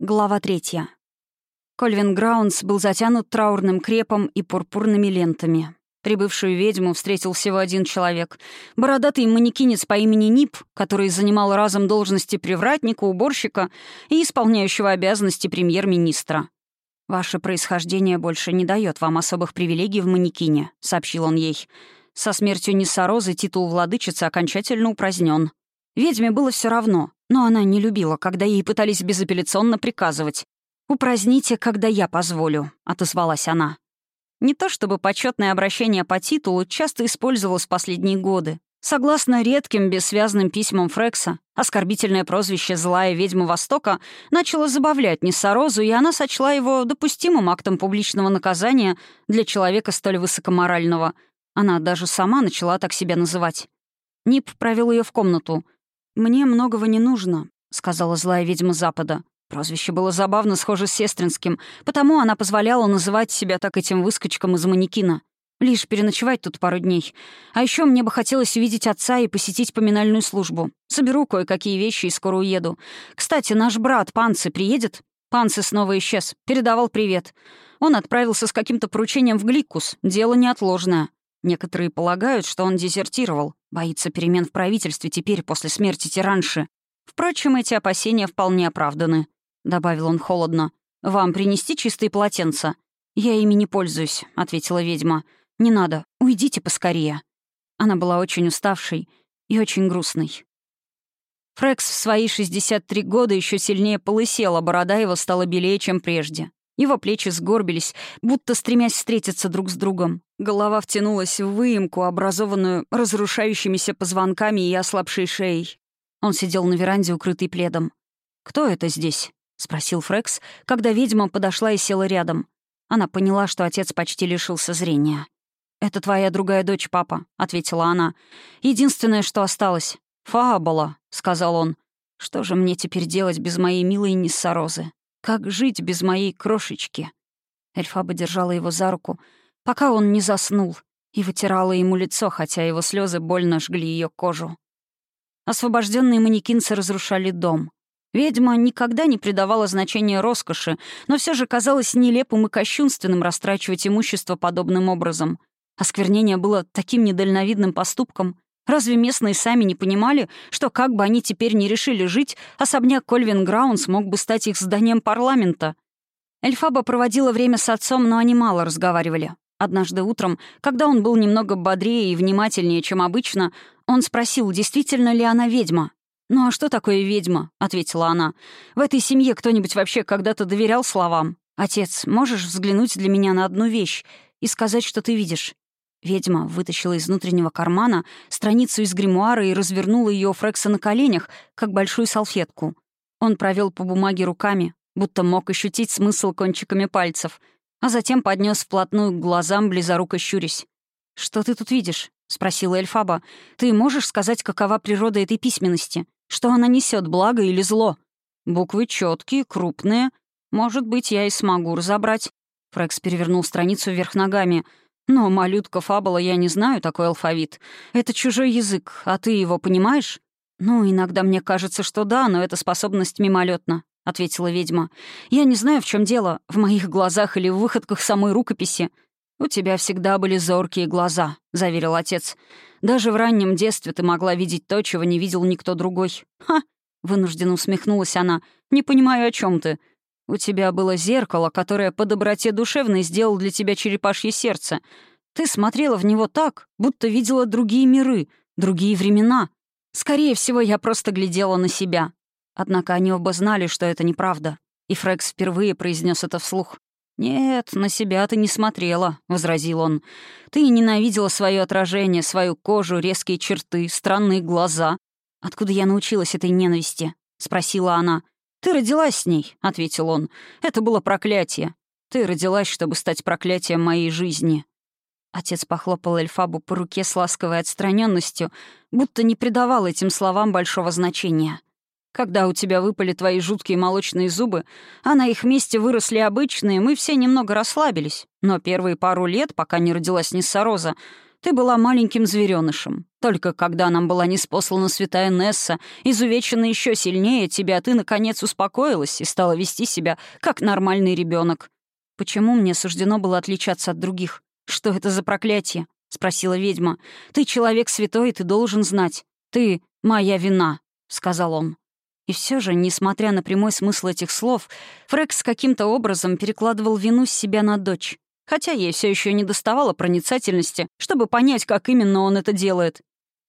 Глава третья. Кольвин Граунс был затянут траурным крепом и пурпурными лентами. Прибывшую ведьму встретил всего один человек. Бородатый манекинец по имени Нип, который занимал разом должности привратника, уборщика и исполняющего обязанности премьер-министра. «Ваше происхождение больше не дает вам особых привилегий в манекине», — сообщил он ей. «Со смертью Ниссарозы титул владычицы окончательно упразднен. Ведьме было все равно, но она не любила, когда ей пытались безапелляционно приказывать. «Упраздните, когда я позволю», — отозвалась она. Не то чтобы почетное обращение по титулу часто использовалось в последние годы. Согласно редким бессвязным письмам Фрекса, оскорбительное прозвище «Злая ведьма Востока» начало забавлять Ниссарозу, и она сочла его допустимым актом публичного наказания для человека столь высокоморального. Она даже сама начала так себя называть. Нип провел ее в комнату — «Мне многого не нужно», — сказала злая ведьма Запада. Прозвище было забавно схоже с сестринским, потому она позволяла называть себя так этим выскочком из манекина. Лишь переночевать тут пару дней. А еще мне бы хотелось увидеть отца и посетить поминальную службу. Соберу кое-какие вещи и скоро уеду. Кстати, наш брат Панцы приедет? Панцы снова исчез. Передавал привет. Он отправился с каким-то поручением в Гликкус. Дело неотложное. Некоторые полагают, что он дезертировал, боится перемен в правительстве теперь после смерти тиранши. Впрочем, эти опасения вполне оправданы», — добавил он холодно. «Вам принести чистые полотенца?» «Я ими не пользуюсь», — ответила ведьма. «Не надо. Уйдите поскорее». Она была очень уставшей и очень грустной. Фрекс в свои 63 года еще сильнее полысел, а борода его стала белее, чем прежде. Его плечи сгорбились, будто стремясь встретиться друг с другом. Голова втянулась в выемку, образованную разрушающимися позвонками и ослабшей шеей. Он сидел на веранде, укрытый пледом. «Кто это здесь?» — спросил Фрекс, когда ведьма подошла и села рядом. Она поняла, что отец почти лишился зрения. «Это твоя другая дочь, папа», — ответила она. «Единственное, что осталось. Фабула», — сказал он. «Что же мне теперь делать без моей милой Ниссарозы?» Как жить без моей крошечки? Эльфаба держала его за руку, пока он не заснул, и вытирала ему лицо, хотя его слезы больно жгли ее кожу. Освобожденные манекинцы разрушали дом. Ведьма никогда не придавала значения роскоши, но все же казалось нелепым и кощунственным растрачивать имущество подобным образом. Осквернение было таким недальновидным поступком, Разве местные сами не понимали, что как бы они теперь не решили жить, особняк Кольвин Граунс мог бы стать их зданием парламента? Эльфаба проводила время с отцом, но они мало разговаривали. Однажды утром, когда он был немного бодрее и внимательнее, чем обычно, он спросил, действительно ли она ведьма. «Ну а что такое ведьма?» — ответила она. «В этой семье кто-нибудь вообще когда-то доверял словам? Отец, можешь взглянуть для меня на одну вещь и сказать, что ты видишь?» Ведьма вытащила из внутреннего кармана страницу из гримуара и развернула ее Фрекса на коленях, как большую салфетку. Он провел по бумаге руками, будто мог ощутить смысл кончиками пальцев, а затем поднес вплотную к глазам, близоруко щурясь. «Что ты тут видишь?» — спросила Эльфаба. «Ты можешь сказать, какова природа этой письменности? Что она несет, благо или зло?» «Буквы четкие, крупные. Может быть, я и смогу разобрать». Фрекс перевернул страницу вверх ногами — но, малютка Фабула, я не знаю такой алфавит. Это чужой язык, а ты его понимаешь? Ну, иногда мне кажется, что да, но это способность мимолетна, ответила ведьма. Я не знаю, в чем дело, в моих глазах или в выходках самой рукописи. «У тебя всегда были зоркие глаза», — заверил отец. «Даже в раннем детстве ты могла видеть то, чего не видел никто другой». «Ха!» — вынужденно усмехнулась она. «Не понимаю, о чем ты. У тебя было зеркало, которое по доброте душевной сделал для тебя черепашье сердце. Ты смотрела в него так, будто видела другие миры, другие времена. Скорее всего, я просто глядела на себя. Однако они оба знали, что это неправда. И Фрекс впервые произнес это вслух. «Нет, на себя ты не смотрела», — возразил он. «Ты ненавидела свое отражение, свою кожу, резкие черты, странные глаза». «Откуда я научилась этой ненависти?» — спросила она. «Ты родилась с ней», — ответил он. «Это было проклятие. Ты родилась, чтобы стать проклятием моей жизни». Отец похлопал Эльфабу по руке с ласковой отстраненностью, будто не придавал этим словам большого значения. «Когда у тебя выпали твои жуткие молочные зубы, а на их месте выросли обычные, мы все немного расслабились. Но первые пару лет, пока не родилась Ниссароза, Ты была маленьким зверенышем. Только когда нам была неспослана святая Несса, изувечена еще сильнее тебя, ты, наконец, успокоилась и стала вести себя как нормальный ребенок. Почему мне суждено было отличаться от других? Что это за проклятие? — спросила ведьма. «Ты человек святой, ты должен знать. Ты — моя вина», — сказал он. И все же, несмотря на прямой смысл этих слов, Фрекс каким-то образом перекладывал вину с себя на дочь. Хотя ей все еще не доставало проницательности, чтобы понять, как именно он это делает.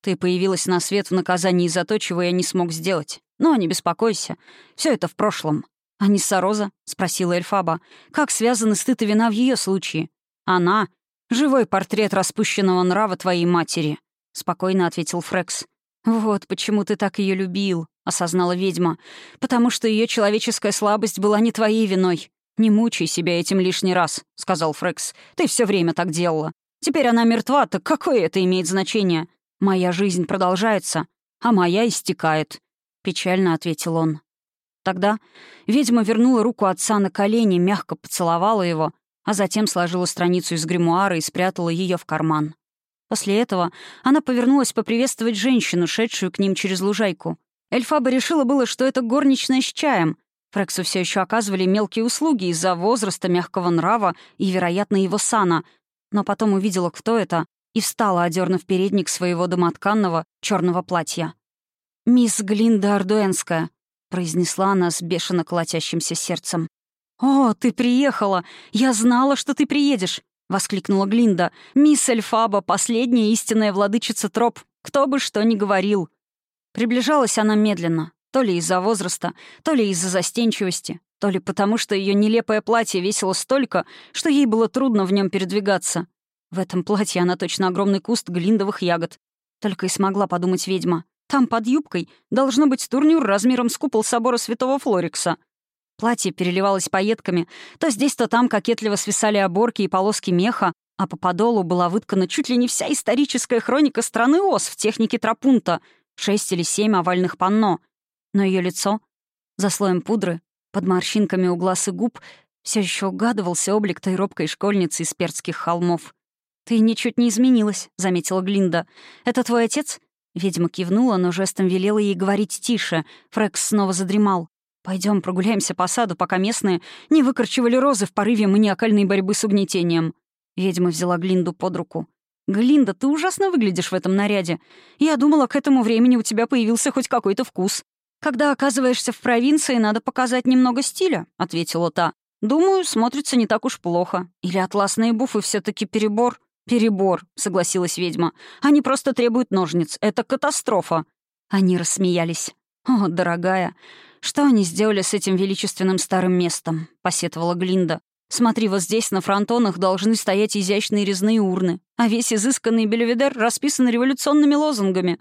Ты появилась на свет в наказании за то, чего я не смог сделать. Но не беспокойся, все это в прошлом. «А Ниссароза?» — спросила Эльфаба. «Как связаны стыд и вина в ее случае?» «Она — живой портрет распущенного нрава твоей матери», — спокойно ответил Фрекс. «Вот почему ты так ее любил», — осознала ведьма. «Потому что ее человеческая слабость была не твоей виной. Не мучай себя этим лишний раз», — сказал Фрекс. «Ты все время так делала. Теперь она мертва, так какое это имеет значение? Моя жизнь продолжается, а моя истекает», — печально ответил он. Тогда ведьма вернула руку отца на колени, мягко поцеловала его, а затем сложила страницу из гримуара и спрятала ее в карман. После этого она повернулась поприветствовать женщину, шедшую к ним через лужайку. Эльфаба решила было, что это горничная с чаем. Фрексу все еще оказывали мелкие услуги из-за возраста, мягкого нрава и, вероятно, его сана, но потом увидела, кто это, и встала, одернув передник своего домотканного черного платья. «Мисс Глинда Ардуэнская», — произнесла она с бешено колотящимся сердцем. «О, ты приехала! Я знала, что ты приедешь!» — воскликнула Глинда. «Мисс Эльфаба, последняя истинная владычица троп. Кто бы что ни говорил». Приближалась она медленно, то ли из-за возраста, то ли из-за застенчивости, то ли потому, что ее нелепое платье весило столько, что ей было трудно в нем передвигаться. В этом платье она точно огромный куст глиндовых ягод. Только и смогла подумать ведьма. Там под юбкой должно быть турнюр размером с купол собора святого Флорикса — Платье переливалось пайетками, то здесь, то там кокетливо свисали оборки и полоски меха, а по подолу была выткана чуть ли не вся историческая хроника страны Ос в технике трапунта, шесть или семь овальных панно. Но ее лицо, за слоем пудры, под морщинками у глаз и губ, все еще угадывался облик той робкой школьницы из перцких холмов. «Ты ничуть не изменилась», — заметила Глинда. «Это твой отец?» Ведьма кивнула, но жестом велела ей говорить тише. Фрекс снова задремал. Пойдем прогуляемся по саду, пока местные не выкорчевали розы в порыве маниакальной борьбы с угнетением». Ведьма взяла Глинду под руку. «Глинда, ты ужасно выглядишь в этом наряде. Я думала, к этому времени у тебя появился хоть какой-то вкус. Когда оказываешься в провинции, надо показать немного стиля», — ответила та. «Думаю, смотрится не так уж плохо. Или атласные буфы все таки перебор?» «Перебор», — согласилась ведьма. «Они просто требуют ножниц. Это катастрофа». Они рассмеялись. «О, дорогая, что они сделали с этим величественным старым местом?» — посетовала Глинда. «Смотри, вот здесь на фронтонах должны стоять изящные резные урны, а весь изысканный бельведер расписан революционными лозунгами.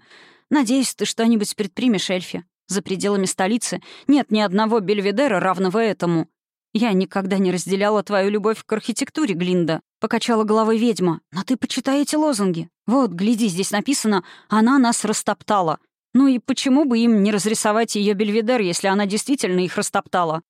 Надеюсь, ты что-нибудь предпримешь, Эльфи. За пределами столицы нет ни одного бельведера, равного этому. Я никогда не разделяла твою любовь к архитектуре, Глинда», — покачала головой ведьма. «Но ты почитай эти лозунги. Вот, гляди, здесь написано «Она нас растоптала». Ну и почему бы им не разрисовать ее Бельведер, если она действительно их растоптала?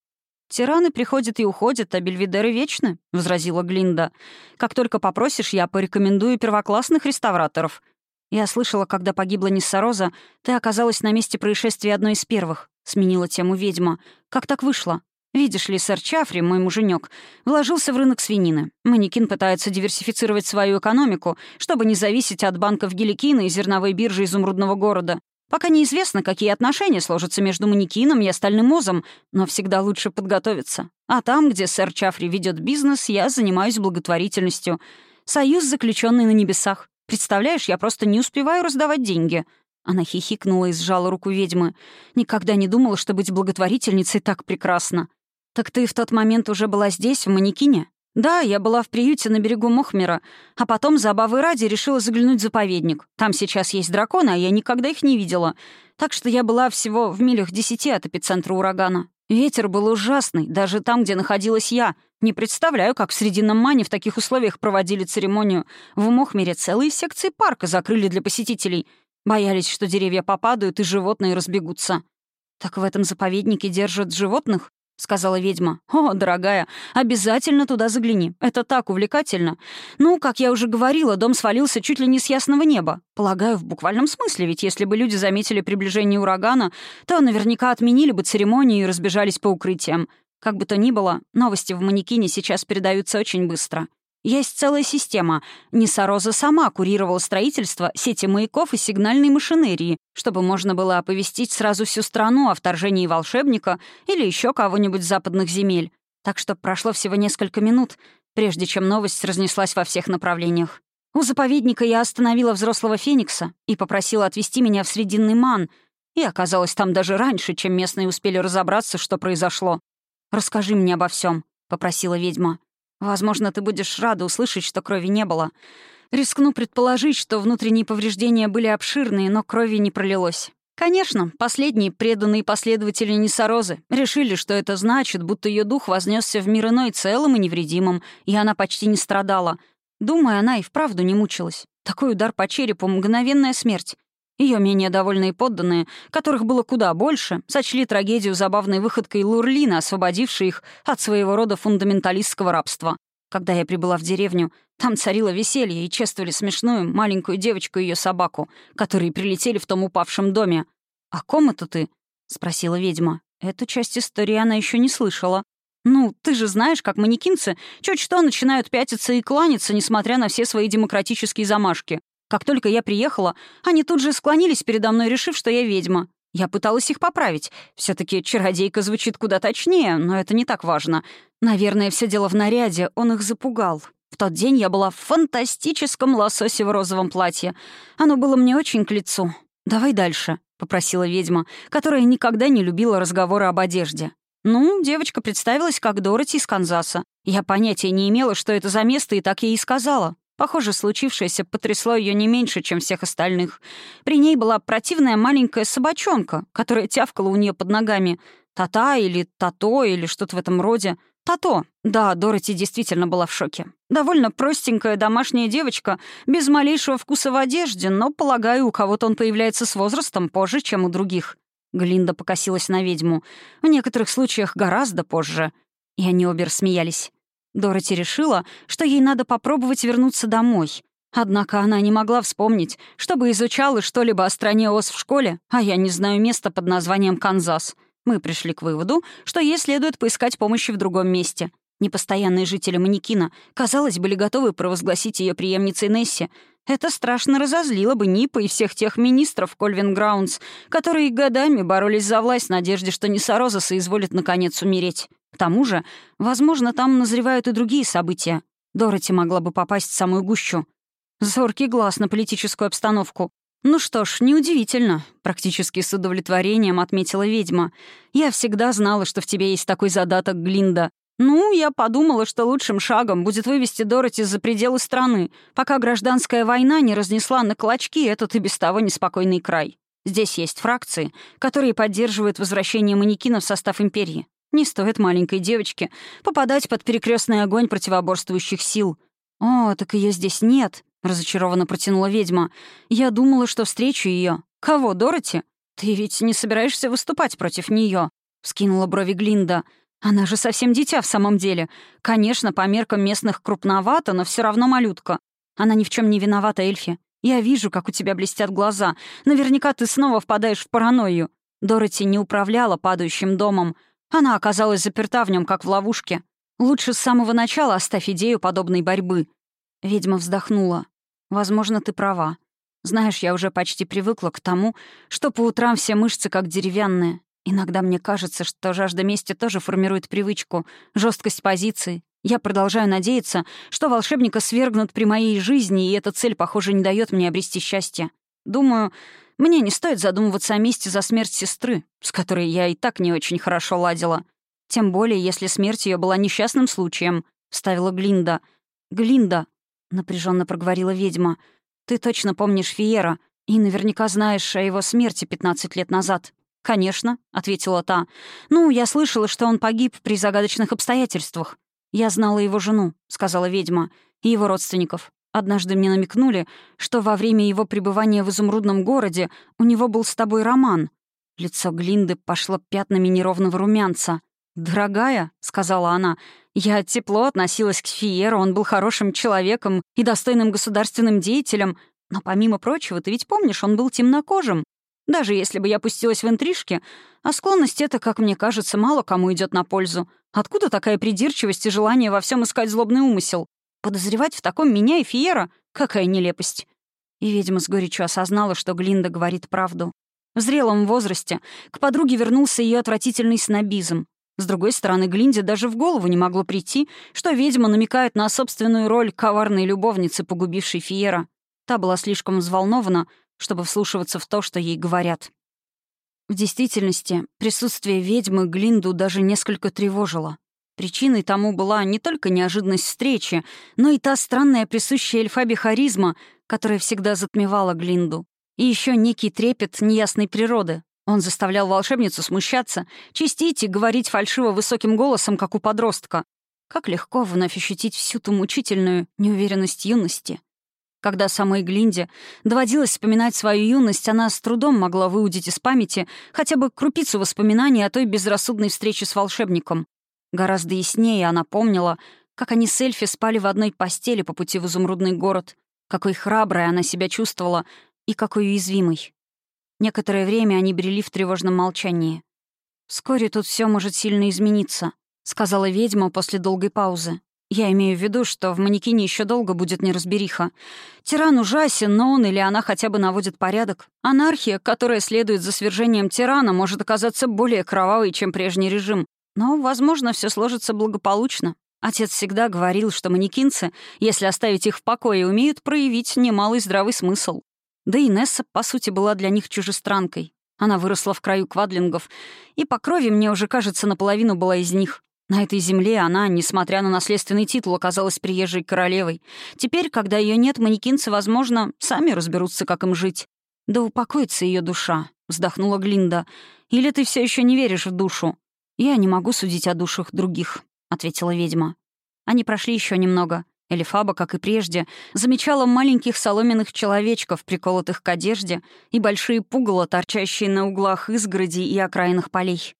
«Тираны приходят и уходят, а бельведеры вечны», — возразила Глинда. «Как только попросишь, я порекомендую первоклассных реставраторов. Я слышала, когда погибла Ниссароза, ты оказалась на месте происшествия одной из первых», — сменила тему ведьма. «Как так вышло? Видишь ли, сэр Чафри, мой муженек, вложился в рынок свинины. Манекин пытается диверсифицировать свою экономику, чтобы не зависеть от банков Геликина и зерновой биржи изумрудного города. Пока неизвестно, какие отношения сложатся между манекином и остальным мозом, но всегда лучше подготовиться. А там, где сэр Чафри ведет бизнес, я занимаюсь благотворительностью. Союз, заключенный на небесах. Представляешь, я просто не успеваю раздавать деньги». Она хихикнула и сжала руку ведьмы. «Никогда не думала, что быть благотворительницей так прекрасно». «Так ты в тот момент уже была здесь, в манекине?» «Да, я была в приюте на берегу Мохмера, а потом, забавы ради, решила заглянуть в заповедник. Там сейчас есть драконы, а я никогда их не видела. Так что я была всего в милях десяти от эпицентра урагана. Ветер был ужасный, даже там, где находилась я. Не представляю, как в Срединном Мане в таких условиях проводили церемонию. В Мохмере целые секции парка закрыли для посетителей. Боялись, что деревья попадают и животные разбегутся. Так в этом заповеднике держат животных? Сказала ведьма. «О, дорогая, обязательно туда загляни. Это так увлекательно. Ну, как я уже говорила, дом свалился чуть ли не с ясного неба. Полагаю, в буквальном смысле, ведь если бы люди заметили приближение урагана, то наверняка отменили бы церемонию и разбежались по укрытиям. Как бы то ни было, новости в манекине сейчас передаются очень быстро. Есть целая система. Несороза сама курировала строительство сети маяков и сигнальной машинерии, чтобы можно было оповестить сразу всю страну о вторжении волшебника или еще кого-нибудь западных земель. Так что прошло всего несколько минут, прежде чем новость разнеслась во всех направлениях. У заповедника я остановила взрослого Феникса и попросила отвезти меня в Срединный Ман, и оказалось там даже раньше, чем местные успели разобраться, что произошло. «Расскажи мне обо всем, попросила ведьма. Возможно, ты будешь рада услышать, что крови не было. Рискну предположить, что внутренние повреждения были обширные, но крови не пролилось. Конечно, последние преданные последователи Несорозы решили, что это значит, будто ее дух вознесся в мир иной целым и невредимым, и она почти не страдала. Думаю, она и вправду не мучилась. Такой удар по черепу — мгновенная смерть. Ее менее довольные подданные, которых было куда больше, сочли трагедию забавной выходкой Лурлина, освободившей их от своего рода фундаменталистского рабства. Когда я прибыла в деревню, там царило веселье и чествовали смешную маленькую девочку и ее собаку, которые прилетели в том упавшем доме. «А ком это ты?» — спросила ведьма. Эту часть истории она еще не слышала. «Ну, ты же знаешь, как манекинцы чуть что начинают пятиться и кланяться, несмотря на все свои демократические замашки. Как только я приехала, они тут же склонились передо мной, решив, что я ведьма. Я пыталась их поправить. все таки чародейка звучит куда точнее, но это не так важно. Наверное, все дело в наряде, он их запугал. В тот день я была в фантастическом лососе в розовом платье. Оно было мне очень к лицу. «Давай дальше», — попросила ведьма, которая никогда не любила разговоры об одежде. Ну, девочка представилась как Дороти из Канзаса. Я понятия не имела, что это за место, и так ей и сказала. Похоже, случившееся потрясло ее не меньше, чем всех остальных. При ней была противная маленькая собачонка, которая тявкала у нее под ногами. Тата или Тато или что-то в этом роде. Тато. Да, Дороти действительно была в шоке. Довольно простенькая домашняя девочка, без малейшего вкуса в одежде, но, полагаю, у кого-то он появляется с возрастом позже, чем у других. Глинда покосилась на ведьму. В некоторых случаях гораздо позже. И они обе рассмеялись. Дороти решила, что ей надо попробовать вернуться домой. Однако она не могла вспомнить, чтобы изучала что-либо о стране Оз в школе, а я не знаю места под названием Канзас. Мы пришли к выводу, что ей следует поискать помощи в другом месте. Непостоянные жители Манекина, казалось, были готовы провозгласить ее преемницей Несси. Это страшно разозлило бы Нипа и всех тех министров Кольвин Граундс, которые годами боролись за власть в надежде, что Несороза соизволит наконец умереть. К тому же, возможно, там назревают и другие события. Дороти могла бы попасть в самую гущу. Зоркий глаз на политическую обстановку. «Ну что ж, неудивительно», — практически с удовлетворением отметила ведьма. «Я всегда знала, что в тебе есть такой задаток, Глинда. Ну, я подумала, что лучшим шагом будет вывести Дороти за пределы страны, пока гражданская война не разнесла на клочки этот и без того неспокойный край. Здесь есть фракции, которые поддерживают возвращение манекина в состав империи. Не стоит маленькой девочке попадать под перекрестный огонь противоборствующих сил. «О, так ее здесь нет», — разочарованно протянула ведьма. «Я думала, что встречу ее. Кого, Дороти? Ты ведь не собираешься выступать против нее? вскинула брови Глинда. «Она же совсем дитя в самом деле. Конечно, по меркам местных крупновато, но все равно малютка. Она ни в чем не виновата, Эльфи. Я вижу, как у тебя блестят глаза. Наверняка ты снова впадаешь в паранойю. Дороти не управляла падающим домом. Она оказалась заперта в нем, как в ловушке. Лучше с самого начала оставь идею подобной борьбы. Ведьма вздохнула. Возможно, ты права. Знаешь, я уже почти привыкла к тому, что по утрам все мышцы как деревянные. Иногда мне кажется, что жажда мести тоже формирует привычку, жесткость позиции. Я продолжаю надеяться, что волшебника свергнут при моей жизни, и эта цель, похоже, не дает мне обрести счастье. Думаю, мне не стоит задумываться о месте за смерть сестры, с которой я и так не очень хорошо ладила. Тем более, если смерть ее была несчастным случаем, — вставила Глинда. «Глинда», — напряженно проговорила ведьма, — «ты точно помнишь Фиера и наверняка знаешь о его смерти 15 лет назад». «Конечно», — ответила та. «Ну, я слышала, что он погиб при загадочных обстоятельствах. Я знала его жену», — сказала ведьма, — «и его родственников. Однажды мне намекнули, что во время его пребывания в изумрудном городе у него был с тобой роман. Лицо Глинды пошло пятнами неровного румянца. «Дорогая», — сказала она, — «я тепло относилась к Фиеру, он был хорошим человеком и достойным государственным деятелем, но помимо прочего, ты ведь помнишь, он был темнокожим. Даже если бы я пустилась в интрижки, а склонность эта, как мне кажется, мало кому идет на пользу. Откуда такая придирчивость и желание во всем искать злобный умысел? Подозревать в таком меня и Фиера? Какая нелепость. И ведьма с горечью осознала, что Глинда говорит правду. В зрелом возрасте к подруге вернулся ее отвратительный снобизм. С другой стороны, Глинде даже в голову не могло прийти, что ведьма намекает на собственную роль коварной любовницы, погубившей Фиера. Та была слишком взволнована, чтобы вслушиваться в то, что ей говорят. В действительности, присутствие ведьмы Глинду даже несколько тревожило. Причиной тому была не только неожиданность встречи, но и та странная присущая эльфабе харизма, которая всегда затмевала Глинду. И еще некий трепет неясной природы. Он заставлял волшебницу смущаться, чистить и говорить фальшиво высоким голосом, как у подростка. Как легко вновь ощутить всю ту мучительную неуверенность юности. Когда самой Глинде доводилось вспоминать свою юность, она с трудом могла выудить из памяти хотя бы крупицу воспоминаний о той безрассудной встрече с волшебником. Гораздо яснее она помнила, как они с Эльфи спали в одной постели по пути в изумрудный город, какой храброй она себя чувствовала, и какой уязвимый. Некоторое время они брели в тревожном молчании. «Вскоре тут все может сильно измениться», — сказала ведьма после долгой паузы. «Я имею в виду, что в манекене еще долго будет неразбериха. Тиран ужасен, но он или она хотя бы наводит порядок. Анархия, которая следует за свержением тирана, может оказаться более кровавой, чем прежний режим. Но, возможно, все сложится благополучно. Отец всегда говорил, что манекинцы, если оставить их в покое, умеют проявить немалый здравый смысл. Да и Несса, по сути, была для них чужестранкой. Она выросла в краю квадлингов, и по крови, мне уже кажется, наполовину была из них. На этой земле она, несмотря на наследственный титул, оказалась приезжей королевой. Теперь, когда ее нет, манекинцы, возможно, сами разберутся, как им жить. «Да упокоится ее душа», — вздохнула Глинда. «Или ты все еще не веришь в душу?» «Я не могу судить о душах других», — ответила ведьма. Они прошли еще немного. Элифаба, как и прежде, замечала маленьких соломенных человечков, приколотых к одежде, и большие пугало, торчащие на углах изгороди и окраинных полей.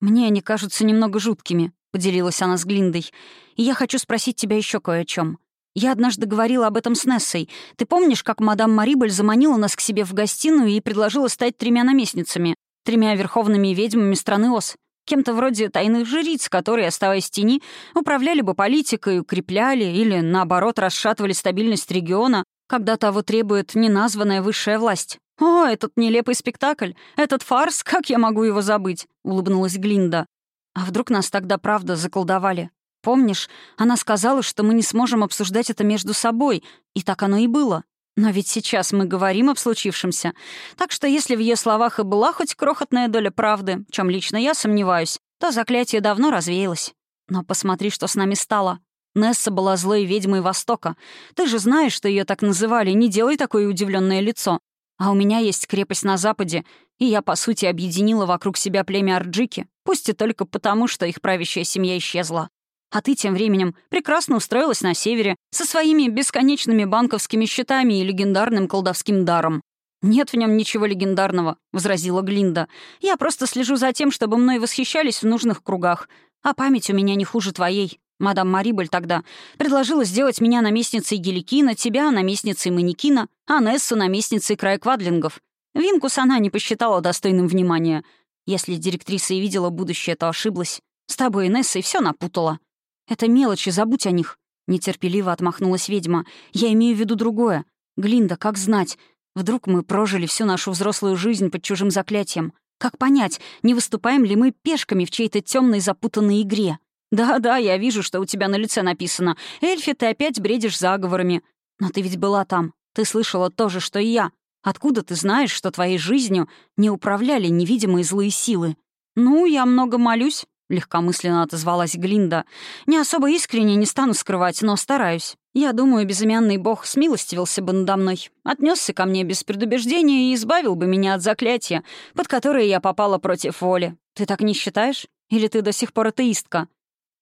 «Мне они кажутся немного жуткими», — поделилась она с Глиндой. «И я хочу спросить тебя еще кое о чем. Я однажды говорила об этом с Нессой. Ты помнишь, как мадам Марибель заманила нас к себе в гостиную и предложила стать тремя наместницами, тремя верховными ведьмами страны Ос? Кем-то вроде тайных жриц, которые, оставаясь в тени, управляли бы политикой, укрепляли или, наоборот, расшатывали стабильность региона, когда того требует неназванная высшая власть. «О, этот нелепый спектакль! Этот фарс! Как я могу его забыть?» — улыбнулась Глинда. «А вдруг нас тогда правда заколдовали? Помнишь, она сказала, что мы не сможем обсуждать это между собой, и так оно и было. Но ведь сейчас мы говорим об случившемся. Так что если в ее словах и была хоть крохотная доля правды, чем лично я сомневаюсь, то заклятие давно развеялось. Но посмотри, что с нами стало. Несса была злой ведьмой Востока. Ты же знаешь, что ее так называли, не делай такое удивленное лицо. А у меня есть крепость на Западе, и я, по сути, объединила вокруг себя племя Арджики, пусть и только потому, что их правящая семья исчезла. А ты тем временем прекрасно устроилась на севере со своими бесконечными банковскими счетами и легендарным колдовским даром. «Нет в нем ничего легендарного», — возразила Глинда. «Я просто слежу за тем, чтобы мной восхищались в нужных кругах. А память у меня не хуже твоей. Мадам Марибель тогда предложила сделать меня наместницей Геликина, тебя — наместницей Манекина, а Нессу — наместницей края Квадлингов. Винкус она не посчитала достойным внимания. Если директриса и видела будущее, то ошиблась. С тобой и Нессой все напутала. «Это мелочи, забудь о них», — нетерпеливо отмахнулась ведьма. «Я имею в виду другое. Глинда, как знать? Вдруг мы прожили всю нашу взрослую жизнь под чужим заклятием? Как понять, не выступаем ли мы пешками в чьей-то темной запутанной игре? Да-да, я вижу, что у тебя на лице написано. Эльфи, ты опять бредишь заговорами. Но ты ведь была там. Ты слышала то же, что и я. Откуда ты знаешь, что твоей жизнью не управляли невидимые злые силы? Ну, я много молюсь, легкомысленно отозвалась Глинда. «Не особо искренне, не стану скрывать, но стараюсь. Я думаю, безымянный бог смилостивился бы надо мной, отнесся ко мне без предубеждения и избавил бы меня от заклятия, под которое я попала против воли. Ты так не считаешь? Или ты до сих пор атеистка?»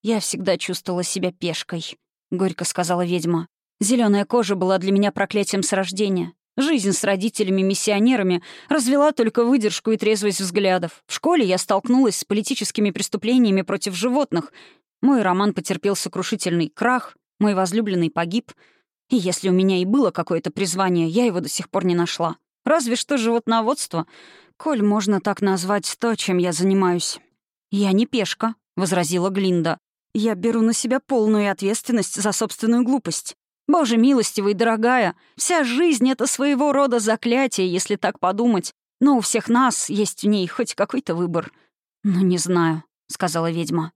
«Я всегда чувствовала себя пешкой», — горько сказала ведьма. Зеленая кожа была для меня проклятием с рождения. Жизнь с родителями-миссионерами развела только выдержку и трезвость взглядов. В школе я столкнулась с политическими преступлениями против животных. Мой роман потерпел сокрушительный крах, мой возлюбленный погиб. И если у меня и было какое-то призвание, я его до сих пор не нашла. Разве что животноводство. Коль можно так назвать то, чем я занимаюсь. «Я не пешка», — возразила Глинда. «Я беру на себя полную ответственность за собственную глупость. Боже милостивый, дорогая, вся жизнь — это своего рода заклятие, если так подумать. Но у всех нас есть в ней хоть какой-то выбор. «Ну, не знаю», — сказала ведьма.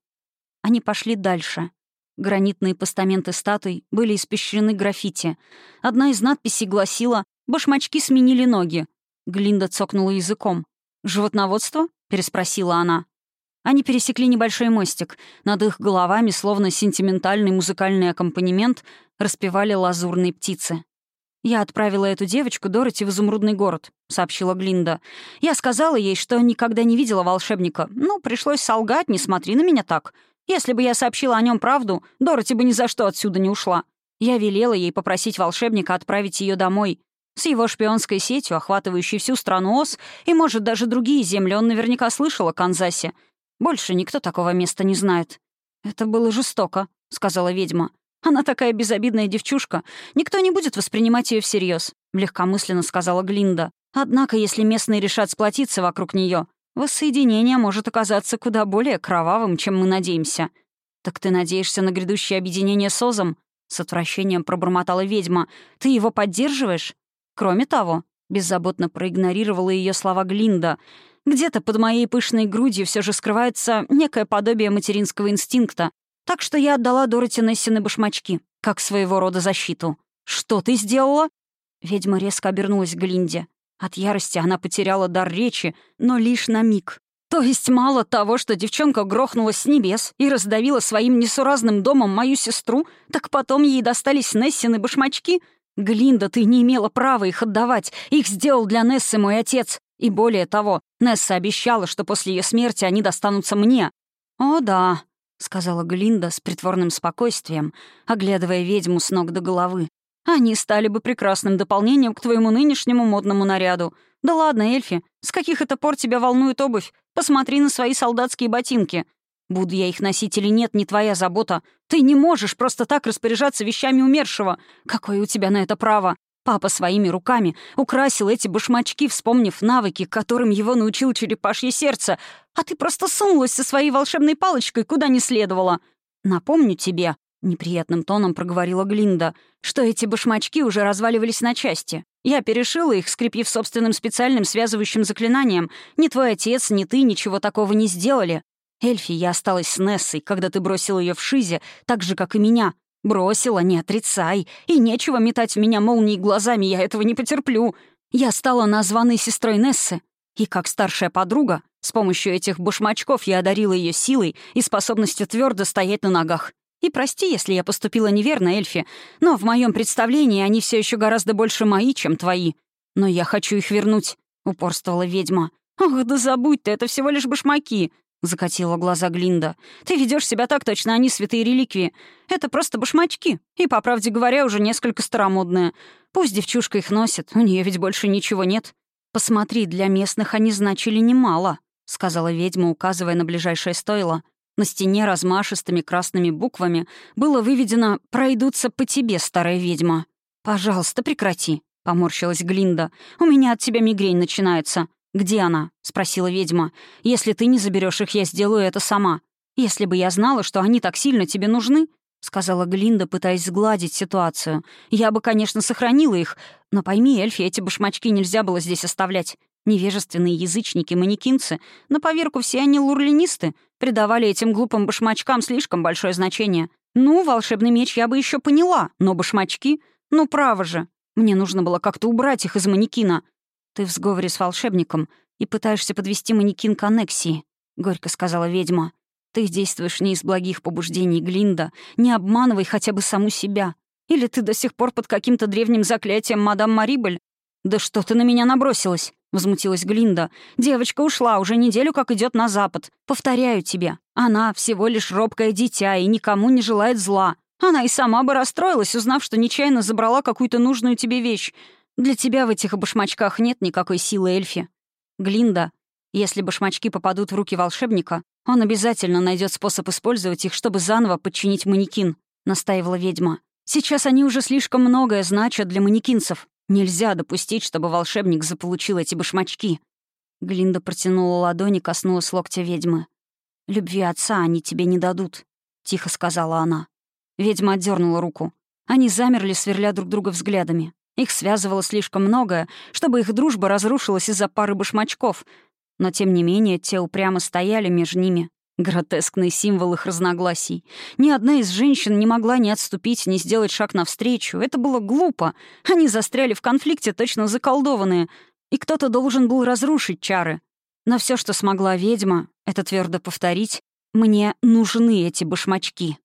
Они пошли дальше. Гранитные постаменты статуй были испещрены граффити. Одна из надписей гласила «Башмачки сменили ноги». Глинда цокнула языком. «Животноводство?» — переспросила она. Они пересекли небольшой мостик. Над их головами, словно сентиментальный музыкальный аккомпанемент, распевали лазурные птицы. «Я отправила эту девочку Дороти в изумрудный город», — сообщила Глинда. «Я сказала ей, что никогда не видела волшебника. Ну, пришлось солгать, не смотри на меня так. Если бы я сообщила о нем правду, Дороти бы ни за что отсюда не ушла. Я велела ей попросить волшебника отправить ее домой. С его шпионской сетью, охватывающей всю страну Ос, и, может, даже другие земли, он наверняка слышал о Канзасе. Больше никто такого места не знает». «Это было жестоко», — сказала ведьма. «Она такая безобидная девчушка. Никто не будет воспринимать ее всерьез», — легкомысленно сказала Глинда. «Однако, если местные решат сплотиться вокруг нее, воссоединение может оказаться куда более кровавым, чем мы надеемся». «Так ты надеешься на грядущее объединение с Озом?» С отвращением пробормотала ведьма. «Ты его поддерживаешь?» «Кроме того», — беззаботно проигнорировала ее слова Глинда, где-то под моей пышной грудью все же скрывается некое подобие материнского инстинкта, так что я отдала Дороти Нессины башмачки, как своего рода защиту. «Что ты сделала?» Ведьма резко обернулась к Глинде. От ярости она потеряла дар речи, но лишь на миг. То есть мало того, что девчонка грохнулась с небес и раздавила своим несуразным домом мою сестру, так потом ей достались Нессины башмачки? Глинда, ты не имела права их отдавать. Их сделал для Нессы мой отец. И более того, Несса обещала, что после ее смерти они достанутся мне. «О, да», — сказала Глинда с притворным спокойствием, оглядывая ведьму с ног до головы. «Они стали бы прекрасным дополнением к твоему нынешнему модному наряду. Да ладно, Эльфи, с каких это пор тебя волнует обувь? Посмотри на свои солдатские ботинки. Буду я их носить или нет, не твоя забота. Ты не можешь просто так распоряжаться вещами умершего. Какое у тебя на это право? Папа своими руками украсил эти башмачки, вспомнив навыки, которым его научил черепашье сердце, а ты просто сунулась со своей волшебной палочкой куда не следовало. Напомню тебе, — неприятным тоном проговорила Глинда, что эти башмачки уже разваливались на части. Я перешила их, скрепив собственным специальным связывающим заклинанием. Ни твой отец, ни ты ничего такого не сделали. Эльфи, я осталась с Нессой, когда ты бросил ее в Шизе, так же, как и меня. Бросила, не отрицай. И нечего метать в меня молнией глазами, я этого не потерплю. Я стала названной сестрой Нессы. И как старшая подруга, с помощью этих башмачков я одарила ее силой и способностью твердо стоять на ногах. И прости, если я поступила неверно, Эльфи, но в моем представлении они все еще гораздо больше мои, чем твои. Но я хочу их вернуть, — упорствовала ведьма. «Ох, да забудь ты, это всего лишь башмаки. — закатила глаза Глинда. «Ты ведешь себя так, точно они святые реликвии. Это просто башмачки. И, по правде говоря, уже несколько старомодные. Пусть девчушка их носит, у нее ведь больше ничего нет. Посмотри, для местных они значили немало», — сказала ведьма, указывая на ближайшее стойло. На стене размашистыми красными буквами было выведено «Пройдутся по тебе, старая ведьма». «Пожалуйста, прекрати», — поморщилась Глинда. «У меня от тебя мигрень начинается. «Где она?» — спросила ведьма. «Если ты не заберешь их, я сделаю это сама. Если бы я знала, что они так сильно тебе нужны, — сказала Глинда, пытаясь сгладить ситуацию. «Я бы, конечно, сохранила их, но пойми, Эльфи, эти башмачки нельзя было здесь оставлять. Невежественные язычники-манекинцы, на поверку все они лурлинисты, придавали этим глупым башмачкам слишком большое значение. Ну, волшебный меч я бы еще поняла, но башмачки? Ну, право же. Мне нужно было как-то убрать их из манекина. «Ты в сговоре с волшебником и пытаешься подвести манекин к аннексии», — горько сказала ведьма. «Ты действуешь не из благих побуждений, Глинда. Не обманывай хотя бы саму себя. Или ты до сих пор под каким-то древним заклятием мадам Марибель? Да что ты на меня набросилась?» — возмутилась Глинда. «Девочка ушла, уже неделю как идет на запад. Повторяю тебе, она всего лишь робкое дитя и никому не желает зла. Она и сама бы расстроилась, узнав, что нечаянно забрала какую-то нужную тебе вещь. Для тебя в этих башмачках нет никакой силы Эльфи. Глинда, если башмачки попадут в руки волшебника, он обязательно найдет способ использовать их, чтобы заново подчинить манекин», — настаивала ведьма. «Сейчас они уже слишком многое значат для манекинцев. Нельзя допустить, чтобы волшебник заполучил эти башмачки». Глинда протянула ладони, коснулась локтя ведьмы. «Любви отца они тебе не дадут», — тихо сказала она. Ведьма отдернула руку. Они замерли, сверля друг друга взглядами. Их связывало слишком многое, чтобы их дружба разрушилась из-за пары башмачков. Но, тем не менее, те упрямо стояли между ними. Гротескный символ их разногласий. Ни одна из женщин не могла ни отступить, ни сделать шаг навстречу. Это было глупо. Они застряли в конфликте, точно заколдованные. И кто-то должен был разрушить чары. Но все, что смогла ведьма, это твердо повторить «Мне нужны эти башмачки».